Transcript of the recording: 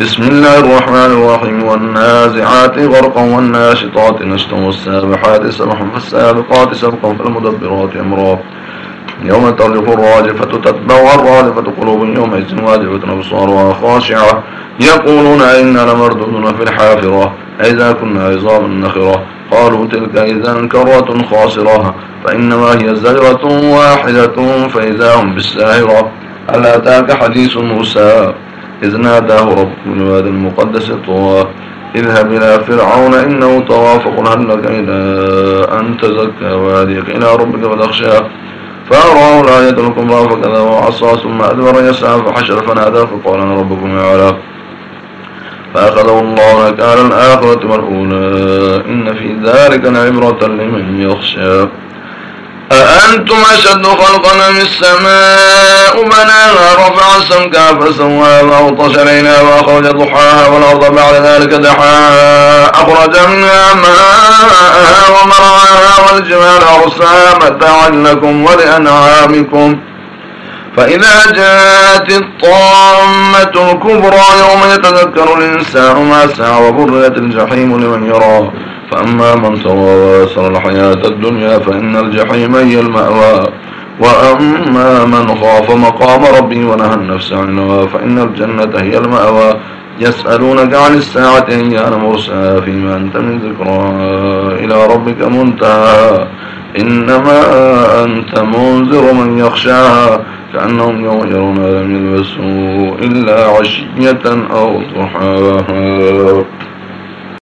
بسم الله الرحمن الرحيم. والنازعات غرقا والناشطات نشطا والسابحات سبحا فالسابقات سبقا فالمدبرات أمرا. يوم ترجف الراجفة تتبع الرادفة قلوب يومئذ واجفة أبصارها خاشعة. يقولون إنا لمردودون في الحافرة. إذا كنا عظاما نخرة. قالوا تلك إذا كرة خاسرة. فإنما هي زجرة واحدة فإذا هم بالساهرة. هل أتاك حديث موسى؟ إذ ناداه رب الواد المقدس طوى اذهب إلى فرعون إنه طغى فقل هل لك إلى أن تزكى وهديك إلى ربك فتخشى. فأراه الآية الكبرى فكذا وعصى ثم أدبر يسعى فحشر فنادى فقال أنا ربكم أعلى فأخذه الله نكال الآخرة والأولى إن في ذلك لعبرة لمن يخشى. أأنتم أشد خلقا من السماء بناها رفع سمكها فسواها وأغطش ليلها وأخرج ضحاها والأرض بعد ذلك دحاها أخرج منها ماءها ومرعاها والجبال أرساها متاعا لكم ولأنعامكم فإذا جاءت الطامة الكبرى يوم يتذكر الإنسان ما سعى وبريت الجحيم لمن يراه فأما من طغى وآثر الحياة الدنيا فإن الجحيم هي المأوى. وأما من خاف مقام ربه ونهى النفس عن فإن الجنة هي المأوى. يسألونك عن الساعة أيان مرساها فيما أنت من ذكرى. إلى ربك منتهى. إنما أنت منذر من يخشاها كأنهم يوم يرون لم يلبسوا إلا عشية أو ضحاها.